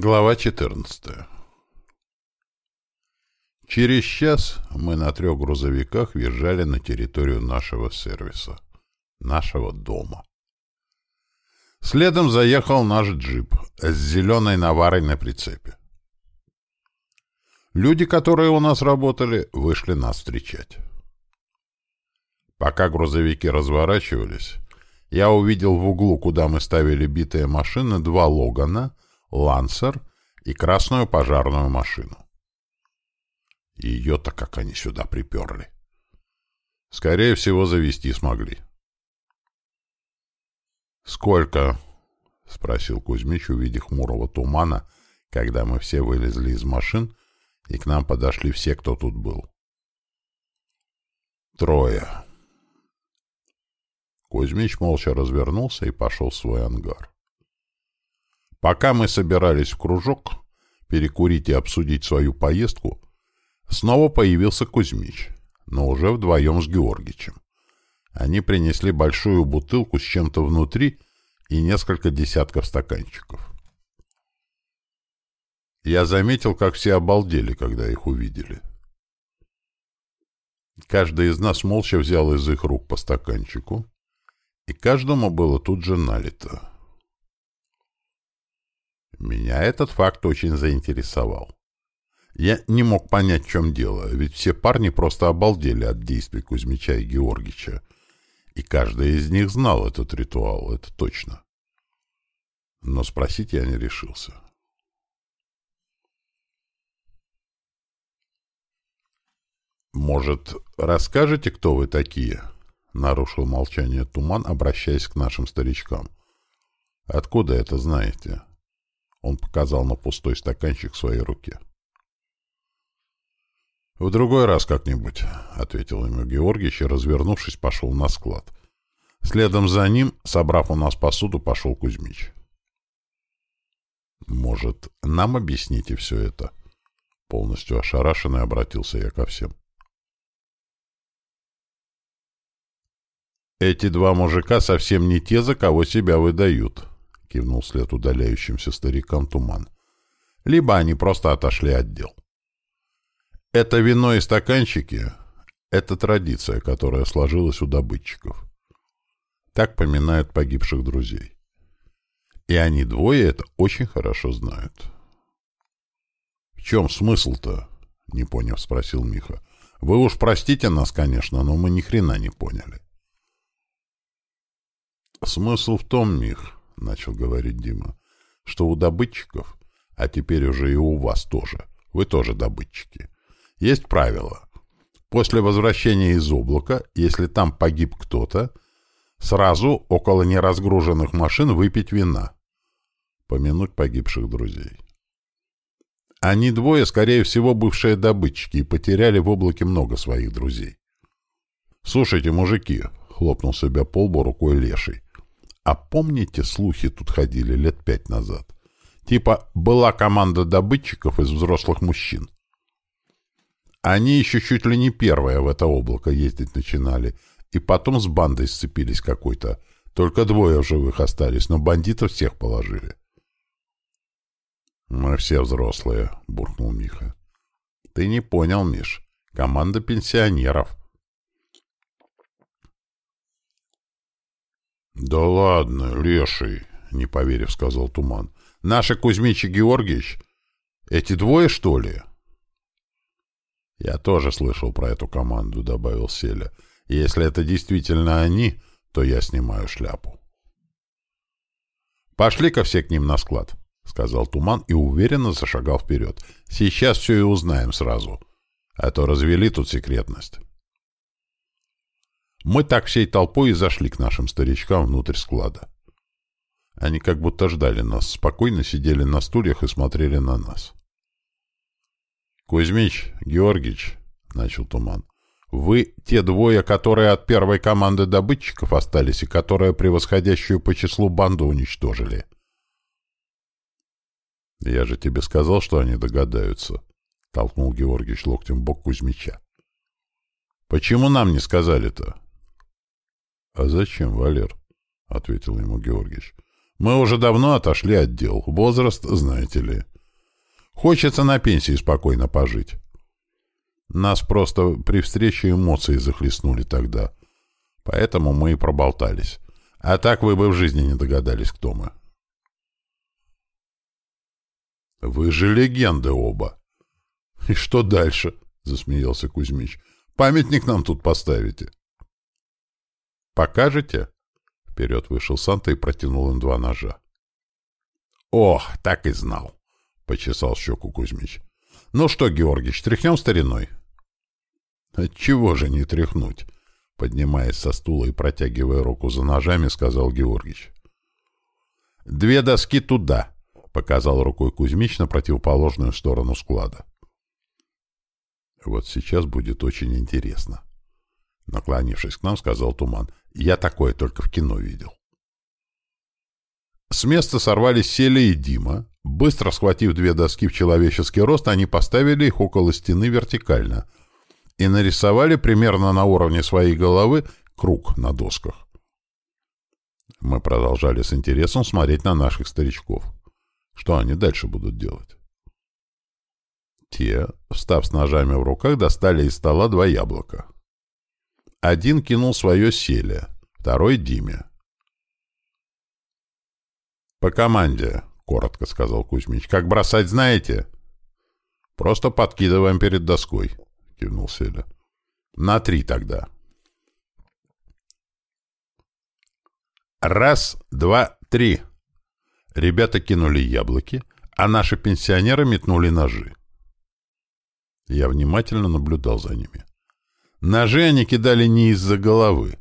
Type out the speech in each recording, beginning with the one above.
Глава 14 Через час мы на трех грузовиках въезжали на территорию нашего сервиса, нашего дома. Следом заехал наш джип с зеленой наварой на прицепе. Люди, которые у нас работали, вышли нас встречать. Пока грузовики разворачивались, я увидел в углу, куда мы ставили битые машины, два «Логана», «Лансер» и красную пожарную машину. Ее-то как они сюда приперли. Скорее всего, завести смогли. «Сколько?» — спросил Кузьмич, увидев хмурого тумана, когда мы все вылезли из машин, и к нам подошли все, кто тут был. «Трое». Кузьмич молча развернулся и пошел в свой ангар. Пока мы собирались в кружок, перекурить и обсудить свою поездку, снова появился Кузьмич, но уже вдвоем с Георгичем. Они принесли большую бутылку с чем-то внутри и несколько десятков стаканчиков. Я заметил, как все обалдели, когда их увидели. Каждый из нас молча взял из их рук по стаканчику, и каждому было тут же налито. Меня этот факт очень заинтересовал. Я не мог понять, в чем дело, ведь все парни просто обалдели от действий Кузьмича и Георгича, и каждый из них знал этот ритуал, это точно. Но спросить я не решился. «Может, расскажете, кто вы такие?» — нарушил молчание Туман, обращаясь к нашим старичкам. «Откуда это знаете?» Он показал на пустой стаканчик в своей руке. «В другой раз как-нибудь», — ответил ему Георгиевич и, развернувшись, пошел на склад. Следом за ним, собрав у нас посуду, пошел Кузьмич. «Может, нам объясните все это?» Полностью ошарашенный обратился я ко всем. «Эти два мужика совсем не те, за кого себя выдают», — кивнул след удаляющимся старикам туман. «Либо они просто отошли от дел». «Это вино и стаканчики — это традиция, которая сложилась у добытчиков. Так поминают погибших друзей. И они двое это очень хорошо знают». «В чем смысл-то?» — не поняв, спросил Миха. «Вы уж простите нас, конечно, но мы ни хрена не поняли». «Смысл в том, Мих, — начал говорить Дима, — что у добытчиков, а теперь уже и у вас тоже, вы тоже добытчики, есть правило. После возвращения из облака, если там погиб кто-то, сразу около неразгруженных машин выпить вина, помянуть погибших друзей. Они двое, скорее всего, бывшие добытчики и потеряли в облаке много своих друзей. «Слушайте, мужики», — хлопнул себя полбу рукой леший, а помните, слухи тут ходили лет пять назад? Типа, была команда добытчиков из взрослых мужчин. Они еще чуть ли не первые в это облако ездить начинали, и потом с бандой сцепились какой-то. Только двое в живых остались, но бандитов всех положили. «Мы все взрослые», — буркнул Миха. «Ты не понял, Миш. Команда пенсионеров. «Да ладно, леший», — не поверив, сказал Туман. «Наши Кузьмич и Георгиевич? Эти двое, что ли?» «Я тоже слышал про эту команду», — добавил Селя. «Если это действительно они, то я снимаю шляпу». «Пошли-ка все к ним на склад», — сказал Туман и уверенно зашагал вперед. «Сейчас все и узнаем сразу, а то развели тут секретность». Мы так всей толпой и зашли к нашим старичкам внутрь склада. Они как будто ждали нас, спокойно сидели на стульях и смотрели на нас. «Кузьмич, Георгич», — начал Туман, — «вы те двое, которые от первой команды добытчиков остались и которые превосходящую по числу банду уничтожили». «Я же тебе сказал, что они догадаются», — толкнул Георгич локтем в бок Кузьмича. «Почему нам не сказали-то?» — А зачем, Валер? — ответил ему Георгиевич. Мы уже давно отошли от дел. Возраст, знаете ли. Хочется на пенсии спокойно пожить. Нас просто при встрече эмоции захлестнули тогда. Поэтому мы и проболтались. А так вы бы в жизни не догадались, кто мы. Вы же легенды оба. И что дальше? Засмеялся Кузьмич. Памятник нам тут поставите. Покажете? Вперед вышел Санта и протянул им два ножа. «Ох, так и знал!» — почесал щеку Кузьмич. «Ну что, Георгич, тряхнем стариной?» «Отчего же не тряхнуть?» Поднимаясь со стула и протягивая руку за ножами, сказал Георгич. «Две доски туда!» — показал рукой Кузьмич на противоположную сторону склада. «Вот сейчас будет очень интересно». Наклонившись к нам, сказал Туман. Я такое только в кино видел. С места сорвались Селя и Дима. Быстро схватив две доски в человеческий рост, они поставили их около стены вертикально и нарисовали примерно на уровне своей головы круг на досках. Мы продолжали с интересом смотреть на наших старичков. Что они дальше будут делать? Те, встав с ножами в руках, достали из стола два яблока. Один кинул свое селе, второй — Диме. «По команде», — коротко сказал Кузьмич. «Как бросать знаете?» «Просто подкидываем перед доской», — кивнул Селя. «На три тогда». «Раз, два, три». Ребята кинули яблоки, а наши пенсионеры метнули ножи. Я внимательно наблюдал за ними. Ножи они кидали не из-за головы.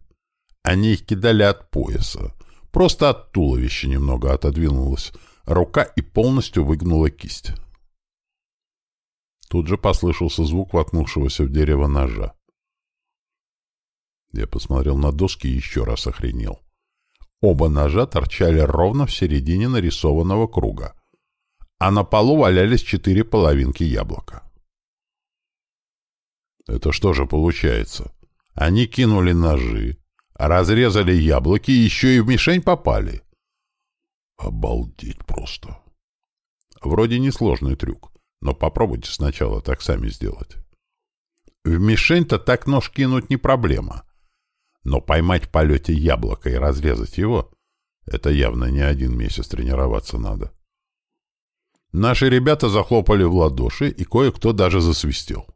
Они их кидали от пояса. Просто от туловища немного отодвинулась рука и полностью выгнула кисть. Тут же послышался звук воткнувшегося в дерево ножа. Я посмотрел на доски и еще раз охренел. Оба ножа торчали ровно в середине нарисованного круга, а на полу валялись четыре половинки яблока. Это что же получается? Они кинули ножи, разрезали яблоки и еще и в мишень попали. Обалдеть просто. Вроде несложный трюк, но попробуйте сначала так сами сделать. В мишень-то так нож кинуть не проблема. Но поймать в полете яблоко и разрезать его — это явно не один месяц тренироваться надо. Наши ребята захлопали в ладоши, и кое-кто даже засвистел.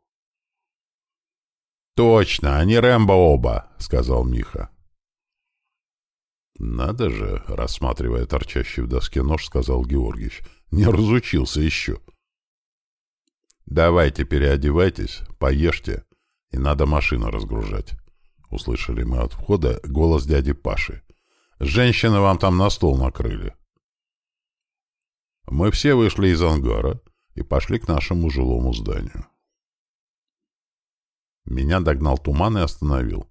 «Точно, они Рэмбо оба», — сказал Миха. «Надо же», — рассматривая торчащий в доске нож, сказал Георгиевич. «Не разучился еще». «Давайте переодевайтесь, поешьте, и надо машину разгружать», — услышали мы от входа голос дяди Паши. «Женщины вам там на стол накрыли». Мы все вышли из ангара и пошли к нашему жилому зданию. Меня догнал туман и остановил.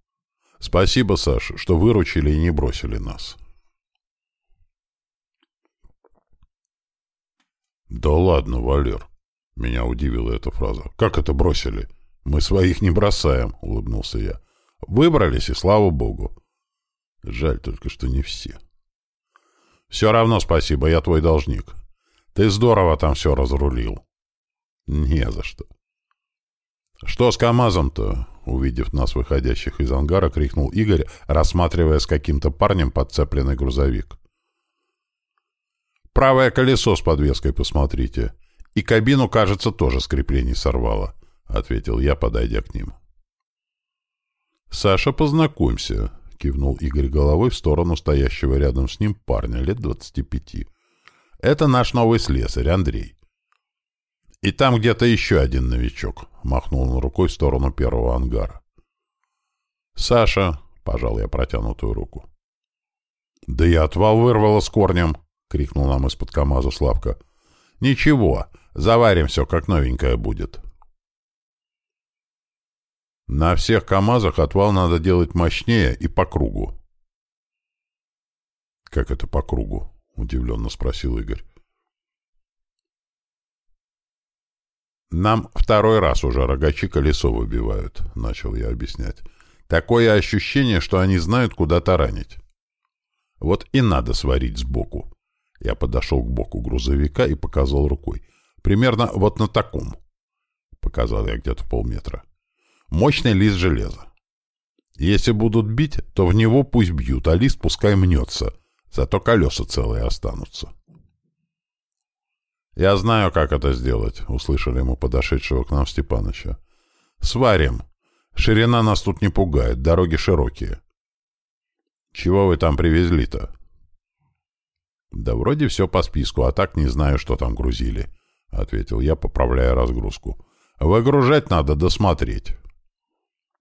«Спасибо, Саш, что выручили и не бросили нас». «Да ладно, Валер!» — меня удивила эта фраза. «Как это бросили? Мы своих не бросаем!» — улыбнулся я. «Выбрались, и слава богу!» Жаль только, что не все. «Все равно спасибо, я твой должник. Ты здорово там все разрулил». «Не за что. «Что с КамАЗом-то?» — увидев нас, выходящих из ангара, крикнул Игорь, рассматривая с каким-то парнем подцепленный грузовик. «Правое колесо с подвеской посмотрите. И кабину, кажется, тоже с креплений сорвало», — ответил я, подойдя к ним. «Саша, познакомься», — кивнул Игорь головой в сторону стоящего рядом с ним парня лет двадцати пяти. «Это наш новый слесарь, Андрей. И там где-то еще один новичок», — махнул он рукой в сторону первого ангара. «Саша», — пожал я протянутую руку. «Да я отвал вырвало с корнем», — крикнул нам из-под КамАЗа Славка. «Ничего, заварим все, как новенькое будет». На всех КамАЗах отвал надо делать мощнее и по кругу. «Как это по кругу?» — удивленно спросил Игорь. «Нам второй раз уже рогачи колесо выбивают», — начал я объяснять. «Такое ощущение, что они знают, куда таранить. Вот и надо сварить сбоку. Я подошел к боку грузовика и показал рукой. Примерно вот на таком. Показал я где-то полметра. Мощный лист железа. Если будут бить, то в него пусть бьют, а лист пускай мнется. Зато колеса целые останутся. «Я знаю, как это сделать», — услышали мы подошедшего к нам Степаныча. «Сварим. Ширина нас тут не пугает, дороги широкие». «Чего вы там привезли-то?» «Да вроде все по списку, а так не знаю, что там грузили», — ответил я, поправляя разгрузку. «Выгружать надо досмотреть».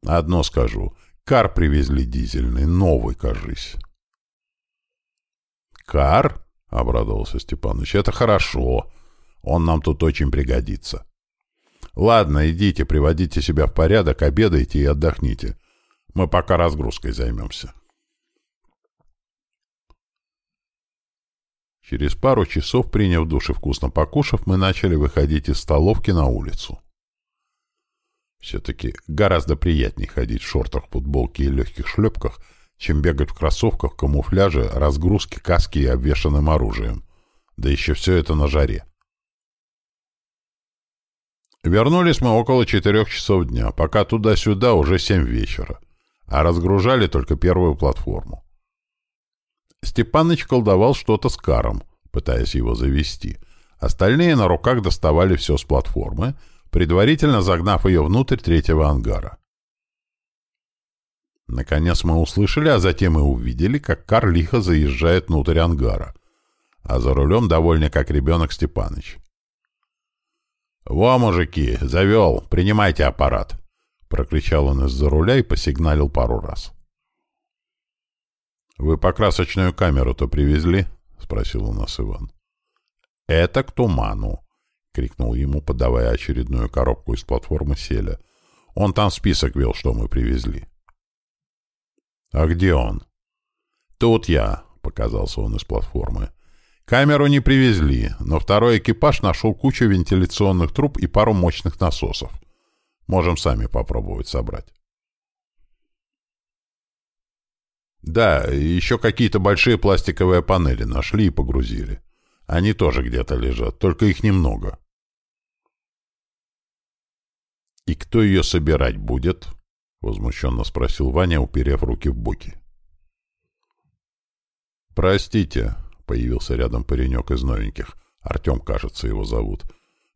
«Одно скажу. Кар привезли дизельный, новый, кажись». «Кар?» — обрадовался Степаныч. «Это хорошо. Он нам тут очень пригодится». «Ладно, идите, приводите себя в порядок, обедайте и отдохните. Мы пока разгрузкой займемся». Через пару часов, приняв душ и вкусно покушав, мы начали выходить из столовки на улицу. Все-таки гораздо приятнее ходить в шортах, футболке и легких шлепках, чем бегать в кроссовках, камуфляже, разгрузке, каске и обвешанным оружием. Да еще все это на жаре. Вернулись мы около четырех часов дня, пока туда-сюда уже семь вечера, а разгружали только первую платформу. Степаныч колдовал что-то с каром, пытаясь его завести. Остальные на руках доставали все с платформы, предварительно загнав ее внутрь третьего ангара. Наконец мы услышали, а затем и увидели, как кар лихо заезжает внутрь ангара, а за рулем довольно как ребенок Степаныч. «Во, мужики, завел, принимайте аппарат!» — прокричал он из-за руля и посигналил пару раз. «Вы покрасочную камеру-то привезли?» — спросил у нас Иван. «Это к туману!» — крикнул ему, подавая очередную коробку из платформы Селя. «Он там список вел, что мы привезли». «А где он?» «Тут я», — показался он из платформы. «Камеру не привезли, но второй экипаж нашел кучу вентиляционных труб и пару мощных насосов. Можем сами попробовать собрать». Да, еще какие-то большие пластиковые панели нашли и погрузили. Они тоже где-то лежат, только их немного. «И кто ее собирать будет?» — возмущенно спросил Ваня, уперев руки в боки. «Простите», — появился рядом паренек из новеньких. Артем, кажется, его зовут.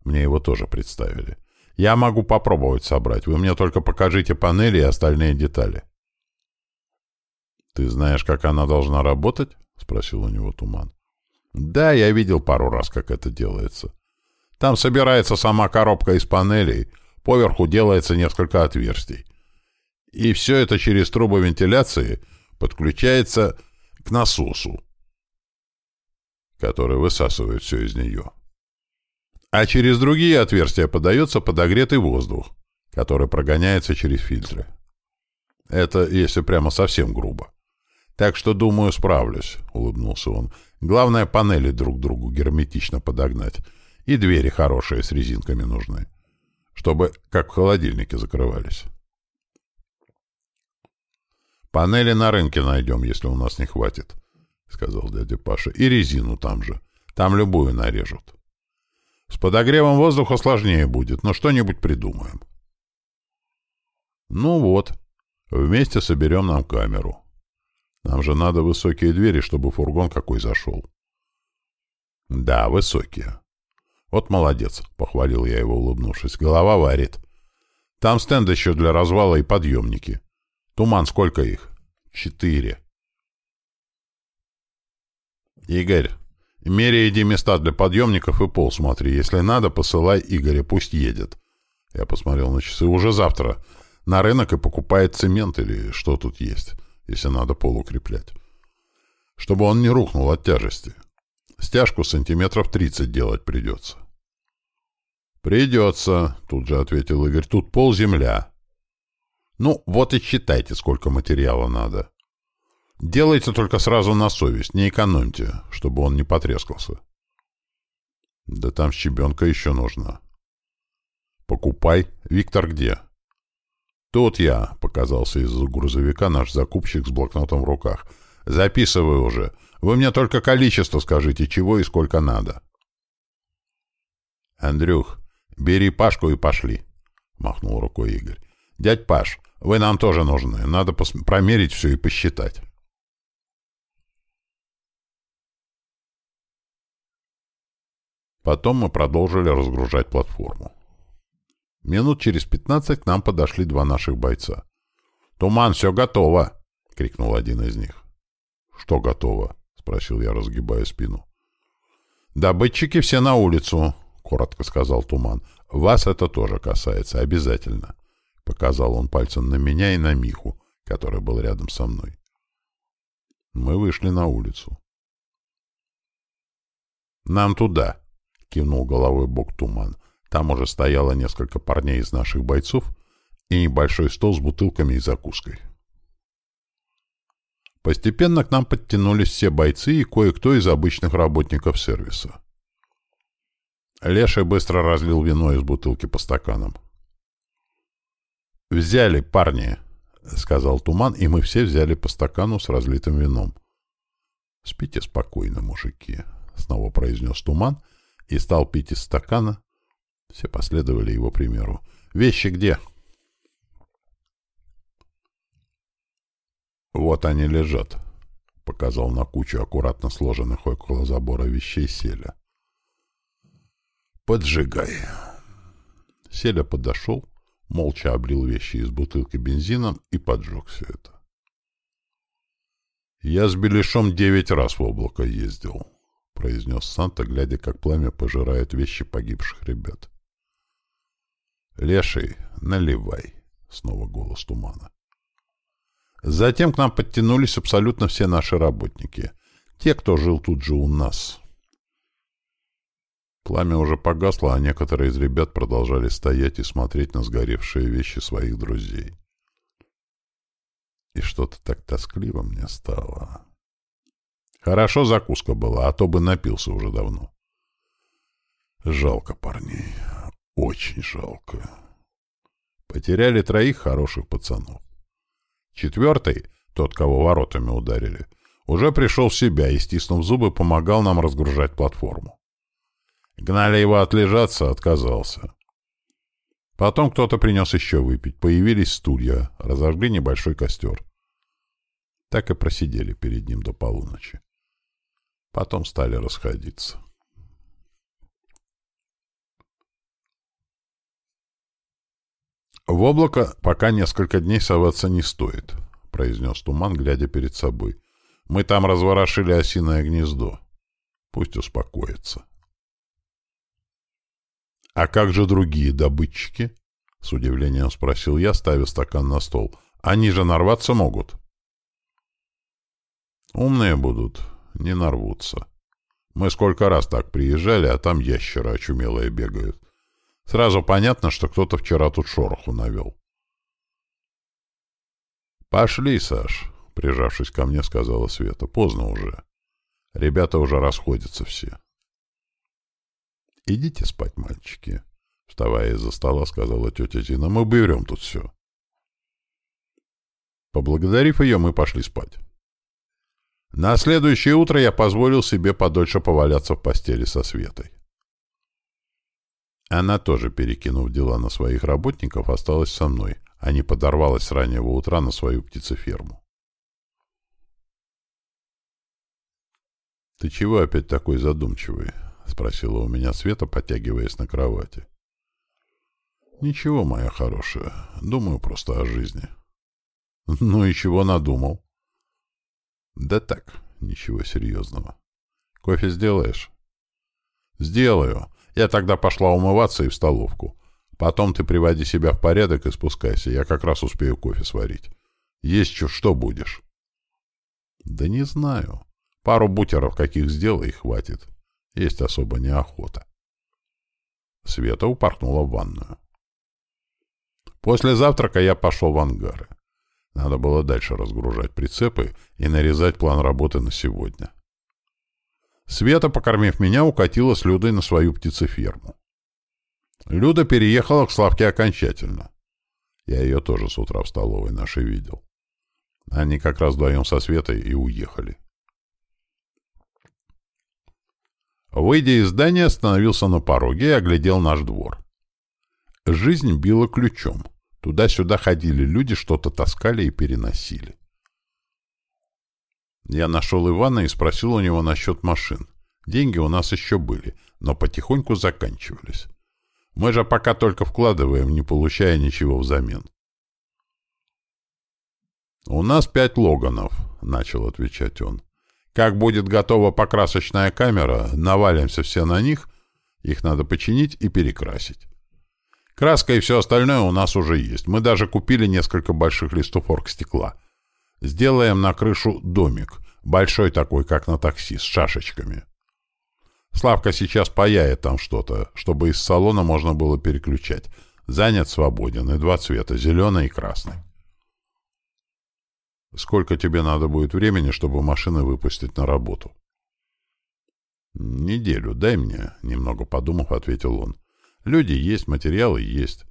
Мне его тоже представили. «Я могу попробовать собрать. Вы мне только покажите панели и остальные детали». «Ты знаешь, как она должна работать?» — спросил у него Туман. «Да, я видел пару раз, как это делается. Там собирается сама коробка из панелей, поверху делается несколько отверстий. И все это через трубу вентиляции подключается к насосу, который высасывает все из нее. А через другие отверстия подается подогретый воздух, который прогоняется через фильтры. Это если прямо совсем грубо. Так что, думаю, справлюсь, — улыбнулся он. Главное, панели друг другу герметично подогнать. И двери хорошие с резинками нужны. Чтобы как в холодильнике закрывались. Панели на рынке найдем, если у нас не хватит, — сказал дядя Паша. И резину там же. Там любую нарежут. С подогревом воздуха сложнее будет, но что-нибудь придумаем. Ну вот, вместе соберем нам камеру. Нам же надо высокие двери, чтобы фургон какой зашел. Да, высокие. Вот молодец, похвалил я его, улыбнувшись. Голова варит. Там стенд еще для развала и подъемники. Туман, сколько их? Четыре. Игорь, меряй иди места для подъемников и пол смотри. Если надо, посылай Игоря, пусть едет. Я посмотрел на часы. Уже завтра на рынок и покупает цемент или что тут есть если надо пол укреплять. Чтобы он не рухнул от тяжести. Стяжку сантиметров 30 делать придется. «Придется», — тут же ответил Игорь. «Тут пол земля». «Ну, вот и считайте, сколько материала надо. Делайте только сразу на совесть, не экономьте, чтобы он не потрескался». «Да там щебенка еще нужна». «Покупай. Виктор где?» «Тут я», — показался из грузовика наш закупщик с блокнотом в руках. «Записывай уже. Вы мне только количество скажите, чего и сколько надо. Андрюх, бери Пашку и пошли, — махнул рукой Игорь. Дядь Паш, вы нам тоже нужны. Надо промерить все и посчитать. Потом мы продолжили разгружать платформу. Минут через пятнадцать к нам подошли два наших бойца. «Туман, все готово!» — крикнул один из них. «Что готово?» — спросил я, разгибая спину. «Добытчики все на улицу», — коротко сказал Туман. «Вас это тоже касается, обязательно», — показал он пальцем на меня и на Миху, который был рядом со мной. Мы вышли на улицу. «Нам туда», — кивнул головой бок Туман. Там уже стояло несколько парней из наших бойцов и небольшой стол с бутылками и закуской. Постепенно к нам подтянулись все бойцы и кое-кто из обычных работников сервиса. Леша быстро разлил вино из бутылки по стаканам. «Взяли, парни!» — сказал Туман, и мы все взяли по стакану с разлитым вином. «Спите спокойно, мужики», — снова произнес Туман и стал пить из стакана. Все последовали его примеру. «Вещи где?» «Вот они лежат», — показал на кучу аккуратно сложенных около забора вещей Селя. «Поджигай». Селя подошел, молча облил вещи из бутылки бензином и поджег все это. «Я с Беляшом девять раз в облако ездил», — произнес Санта, глядя, как пламя пожирает вещи погибших ребят. «Леший, наливай», — снова голос тумана. Затем к нам подтянулись абсолютно все наши работники. Те, кто жил тут же у нас. Пламя уже погасло, а некоторые из ребят продолжали стоять и смотреть на сгоревшие вещи своих друзей. И что-то так тоскливо мне стало. Хорошо закуска была, а то бы напился уже давно. Жалко парней. Очень жалко. Потеряли троих хороших пацанов. Четвертый, тот, кого воротами ударили, уже пришел в себя и, стиснув зубы, помогал нам разгружать платформу. Гнали его отлежаться, отказался. Потом кто-то принес еще выпить. Появились стулья, разожгли небольшой костер. Так и просидели перед ним до полуночи. Потом стали расходиться. В облако пока несколько дней соваться не стоит, — произнес Туман, глядя перед собой. Мы там разворошили осиное гнездо. Пусть успокоится. — А как же другие добытчики? — с удивлением спросил я, ставя стакан на стол. — Они же нарваться могут. — Умные будут, не нарвутся. Мы сколько раз так приезжали, а там ящеры очумелые бегают. Сразу понятно, что кто-то вчера тут шороху навел. «Пошли, Саш», — прижавшись ко мне, сказала Света. «Поздно уже. Ребята уже расходятся все». «Идите спать, мальчики», — вставая из-за стола, сказала тетя Зина. «Мы берем тут все». Поблагодарив ее, мы пошли спать. На следующее утро я позволил себе подольше поваляться в постели со Светой. Она тоже, перекинув дела на своих работников, осталась со мной, а не подорвалась с раннего утра на свою птицеферму. «Ты чего опять такой задумчивый?» — спросила у меня Света, подтягиваясь на кровати. «Ничего, моя хорошая. Думаю просто о жизни». «Ну и чего надумал?» «Да так, ничего серьезного. Кофе сделаешь?» «Сделаю. Я тогда пошла умываться и в столовку. Потом ты приводи себя в порядок и спускайся. Я как раз успею кофе сварить. Есть что, будешь? Да не знаю. Пару бутеров каких сделай и хватит. Есть особо неохота. Света упорхнула в ванную. После завтрака я пошел в ангары. Надо было дальше разгружать прицепы и нарезать план работы на сегодня. Света, покормив меня, укатила с Людой на свою птицеферму. Люда переехала к Славке окончательно. Я ее тоже с утра в столовой нашей видел. Они как раз вдвоем со Светой и уехали. Выйдя из здания, остановился на пороге и оглядел наш двор. Жизнь била ключом. Туда-сюда ходили люди, что-то таскали и переносили. Я нашел Ивана и спросил у него насчет машин. Деньги у нас еще были, но потихоньку заканчивались. Мы же пока только вкладываем, не получая ничего взамен. «У нас пять логанов», — начал отвечать он. «Как будет готова покрасочная камера, навалимся все на них, их надо починить и перекрасить. Краска и все остальное у нас уже есть. Мы даже купили несколько больших листов оргстекла. Сделаем на крышу домик, большой такой, как на такси, с шашечками. Славка сейчас паяет там что-то, чтобы из салона можно было переключать. Занят свободен, и два цвета, зеленый и красный. Сколько тебе надо будет времени, чтобы машины выпустить на работу? Неделю дай мне, немного подумав, ответил он. Люди есть, материалы есть.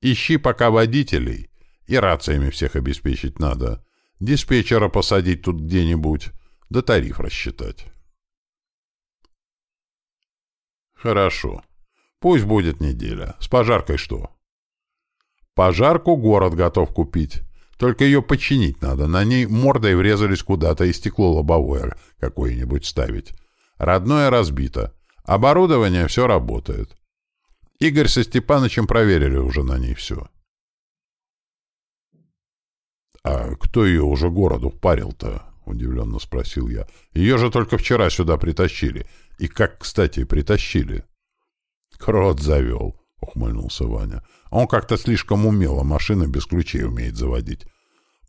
Ищи пока водителей, и рациями всех обеспечить надо. Диспетчера посадить тут где-нибудь, да тариф рассчитать. Хорошо. Пусть будет неделя. С пожаркой что? Пожарку город готов купить. Только ее починить надо. На ней мордой врезались куда-то и стекло лобовое какое-нибудь ставить. Родное разбито. Оборудование все работает. Игорь со Степанычем проверили уже на ней все. «А кто ее уже городу впарил-то?» — удивленно спросил я. «Ее же только вчера сюда притащили. И как, кстати, притащили?» «Крот завел», — ухмыльнулся Ваня. «Он как-то слишком умело машины без ключей умеет заводить.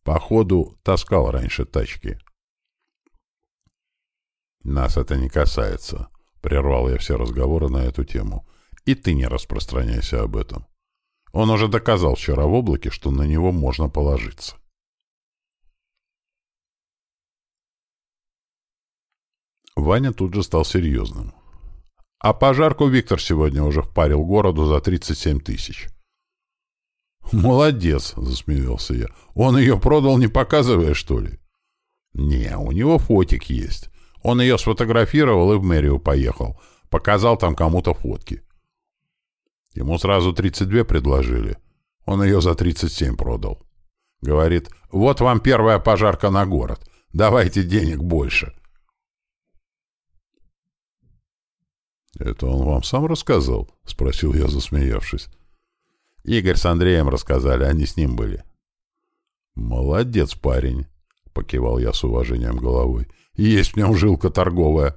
Походу, таскал раньше тачки». «Нас это не касается», — прервал я все разговоры на эту тему. «И ты не распространяйся об этом. Он уже доказал вчера в облаке, что на него можно положиться». Ваня тут же стал серьезным. А пожарку Виктор сегодня уже впарил городу за 37 тысяч. «Молодец!» — засмеялся я. «Он ее продал, не показывая, что ли?» «Не, у него фотик есть. Он ее сфотографировал и в мэрию поехал. Показал там кому-то фотки. Ему сразу 32 предложили. Он ее за 37 продал. Говорит, вот вам первая пожарка на город. Давайте денег больше. «Это он вам сам рассказал?» — спросил я, засмеявшись. «Игорь с Андреем рассказали, они с ним были». «Молодец, парень!» — покивал я с уважением головой. «Есть в нем жилка торговая».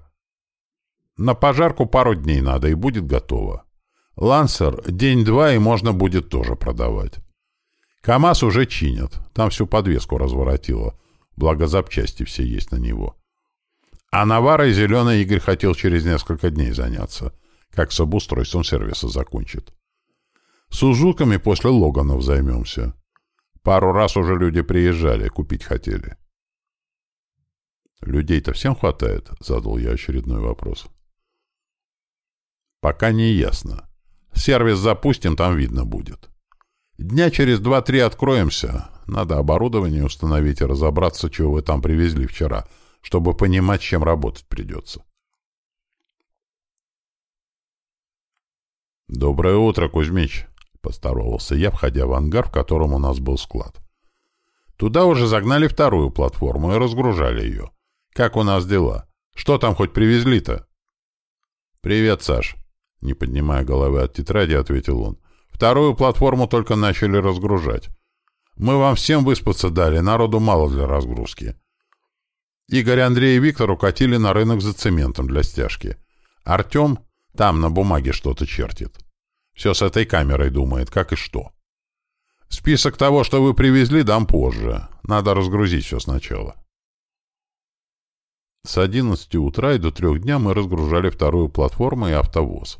«На пожарку пару дней надо, и будет готово. Лансер день-два, и можно будет тоже продавать. КамАЗ уже чинят, там всю подвеску разворотило, благо запчасти все есть на него». А Наварой зеленый Игорь хотел через несколько дней заняться, как с обустройством сервиса закончит. С узуками после Логанов займемся. Пару раз уже люди приезжали, купить хотели. «Людей-то всем хватает?» — задал я очередной вопрос. «Пока не ясно. Сервис запустим, там видно будет. Дня через два-три откроемся. Надо оборудование установить и разобраться, чего вы там привезли вчера» чтобы понимать, чем работать придется. «Доброе утро, Кузьмич!» — поздоровался я, входя в ангар, в котором у нас был склад. Туда уже загнали вторую платформу и разгружали ее. Как у нас дела? Что там хоть привезли-то? «Привет, Саш!» — не поднимая головы от тетради, ответил он. «Вторую платформу только начали разгружать. Мы вам всем выспаться дали, народу мало для разгрузки. Игорь, Андрей и Виктор укатили на рынок за цементом для стяжки. Артем там на бумаге что-то чертит. Все с этой камерой думает, как и что. Список того, что вы привезли, дам позже. Надо разгрузить все сначала. С 11 утра и до трех дня мы разгружали вторую платформу и автовоз.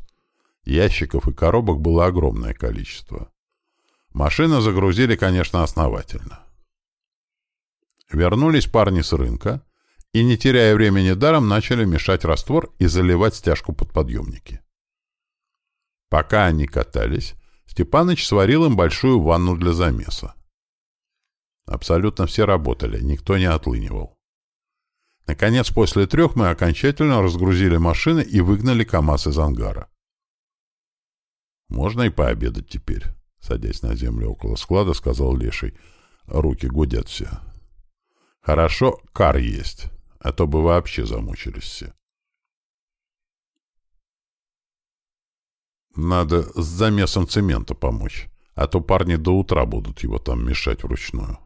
Ящиков и коробок было огромное количество. Машины загрузили, конечно, основательно. Вернулись парни с рынка и, не теряя времени даром, начали мешать раствор и заливать стяжку под подъемники. Пока они катались, Степаныч сварил им большую ванну для замеса. Абсолютно все работали, никто не отлынивал. Наконец, после трех мы окончательно разгрузили машины и выгнали КАМАЗ из ангара. «Можно и пообедать теперь», — садясь на землю около склада, сказал Леший. «Руки гудят все». «Хорошо, кар есть, а то бы вообще замучились все». «Надо с замесом цемента помочь, а то парни до утра будут его там мешать вручную».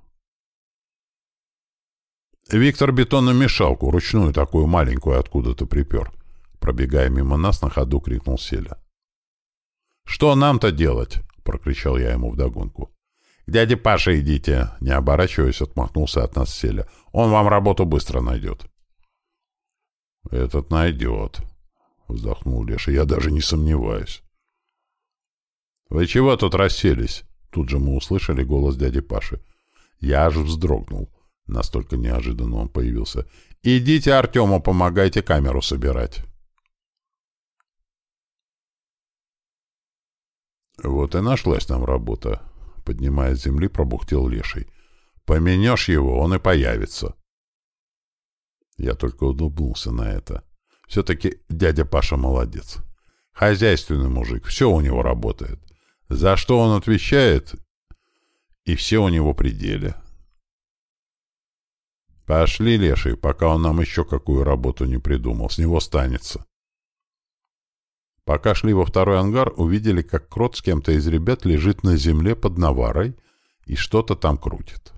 Виктор бетономешалку, ручную такую маленькую, откуда-то припер. Пробегая мимо нас, на ходу крикнул Селя. «Что нам-то делать?» — прокричал я ему вдогонку. «К дяде Паше идите!» — не оборачиваясь, отмахнулся от нас Селя. «Он вам работу быстро найдет». «Этот найдет», — вздохнул Леша. «Я даже не сомневаюсь». «Вы чего тут расселись?» Тут же мы услышали голос дяди Паши. Я аж вздрогнул. Настолько неожиданно он появился. «Идите Артему, помогайте камеру собирать». Вот и нашлась нам работа. Поднимая с земли, пробухтел леший. Поменешь его, он и появится. Я только улыбнулся на это. Все-таки дядя Паша молодец. Хозяйственный мужик, все у него работает. За что он отвечает, и все у него пределе. Пошли, леший, пока он нам еще какую работу не придумал. С него станется. Пока шли во второй ангар, увидели, как Крот с кем-то из ребят лежит на земле под наварой и что-то там крутит.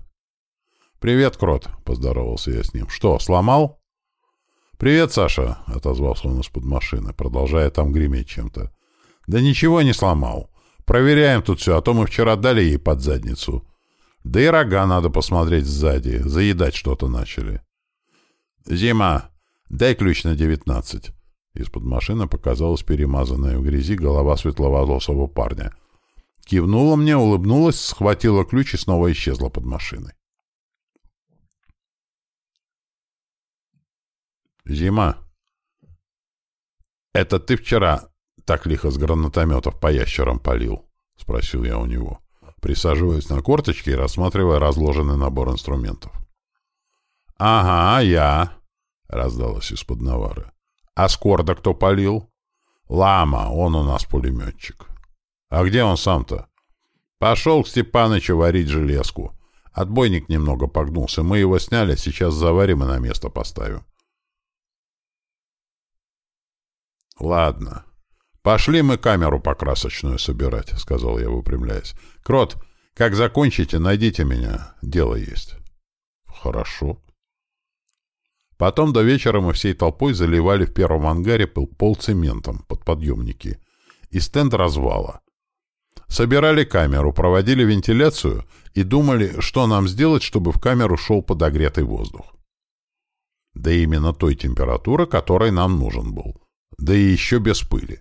«Привет, Крот!» — поздоровался я с ним. «Что, сломал?» «Привет, Саша!» — отозвался он из-под машины, продолжая там греметь чем-то. «Да ничего не сломал. Проверяем тут все, а то мы вчера дали ей под задницу. Да и рога надо посмотреть сзади. Заедать что-то начали. «Зима, дай ключ на девятнадцать». Из-под машины показалась перемазанная в грязи голова светловолосого парня. Кивнула мне, улыбнулась, схватила ключ и снова исчезла под машиной. «Зима, это ты вчера так лихо с гранатометов по ящерам полил?» — спросил я у него присаживаясь на корточки и рассматривая разложенный набор инструментов. «Ага, я!» — раздалось из-под навары. «А Скорда кто полил?» «Лама, он у нас пулеметчик». «А где он сам-то?» «Пошел к Степанычу варить железку. Отбойник немного погнулся. Мы его сняли, сейчас заварим и на место поставим». «Ладно. Пошли мы камеру покрасочную собирать», — сказал я, выпрямляясь. «Крот, как закончите, найдите меня. Дело есть». «Хорошо». Потом до вечера мы всей толпой заливали в первом ангаре пол, цементом под подъемники и стенд развала. Собирали камеру, проводили вентиляцию и думали, что нам сделать, чтобы в камеру шел подогретый воздух. Да именно той температуры, которой нам нужен был. Да и еще без пыли.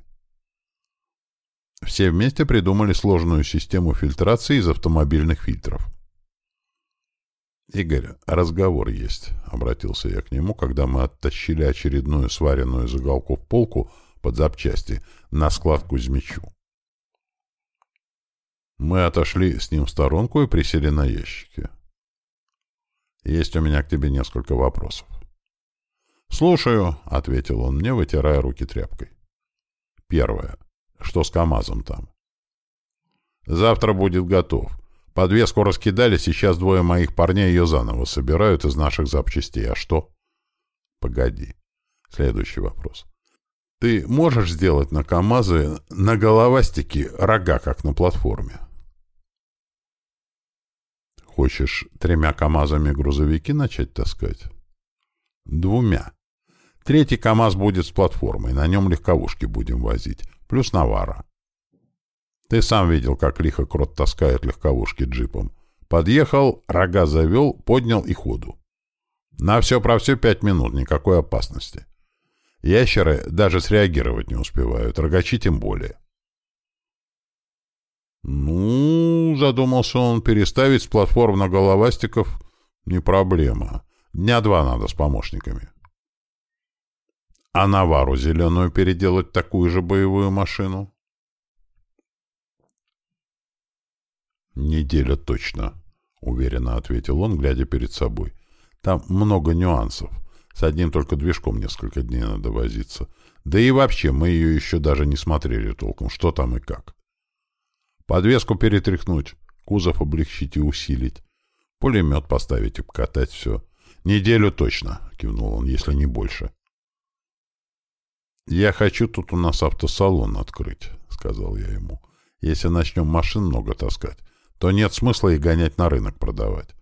Все вместе придумали сложную систему фильтрации из автомобильных фильтров. «Игорь, разговор есть», — обратился я к нему, когда мы оттащили очередную сваренную из уголков полку под запчасти на склад Кузьмичу. Мы отошли с ним в сторонку и присели на ящики. «Есть у меня к тебе несколько вопросов». «Слушаю», — ответил он мне, вытирая руки тряпкой. «Первое. Что с КАМАЗом там? Завтра будет готов. Подвеску раскидали, сейчас двое моих парней ее заново собирают из наших запчастей. А что? Погоди. Следующий вопрос. Ты можешь сделать на КАМАЗы на головастике рога, как на платформе? Хочешь тремя КАМАЗами грузовики начать таскать? Двумя. Третий КАМАЗ будет с платформой, на нем легковушки будем возить плюс навара. Ты сам видел, как лихо крот таскает легковушки джипом. Подъехал, рога завел, поднял и ходу. На все про все пять минут, никакой опасности. Ящеры даже среагировать не успевают, рогачи тем более. Ну, задумался он, переставить с платформ на головастиков не проблема. Дня два надо с помощниками. А Навару зеленую переделать такую же боевую машину? «Неделя точно», — уверенно ответил он, глядя перед собой. «Там много нюансов. С одним только движком несколько дней надо возиться. Да и вообще, мы ее еще даже не смотрели толком, что там и как. Подвеску перетряхнуть, кузов облегчить и усилить. Пулемет поставить и покатать все. Неделю точно, кивнул он, если не больше. «Я хочу тут у нас автосалон открыть», — сказал я ему. «Если начнем машин много таскать, то нет смысла их гонять на рынок продавать.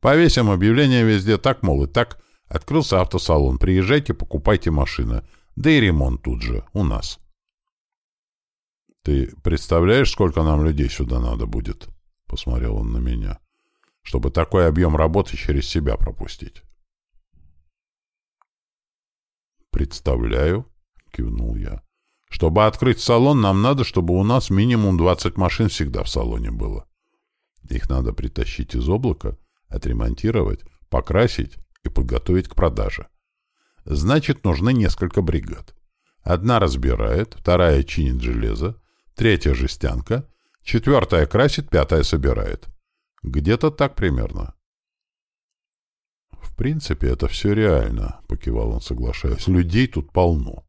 Повесим объявление везде так, мол, и так. Открылся автосалон, приезжайте, покупайте машины. Да и ремонт тут же, у нас». «Ты представляешь, сколько нам людей сюда надо будет?» — посмотрел он на меня. «Чтобы такой объем работы через себя пропустить». «Представляю», — кивнул я. «Чтобы открыть салон, нам надо, чтобы у нас минимум 20 машин всегда в салоне было. Их надо притащить из облака, отремонтировать, покрасить и подготовить к продаже. Значит, нужны несколько бригад. Одна разбирает, вторая чинит железо, третья жестянка, четвертая красит, пятая собирает. Где-то так примерно. «В принципе, это все реально», — покивал он, соглашаясь. «Людей тут полно».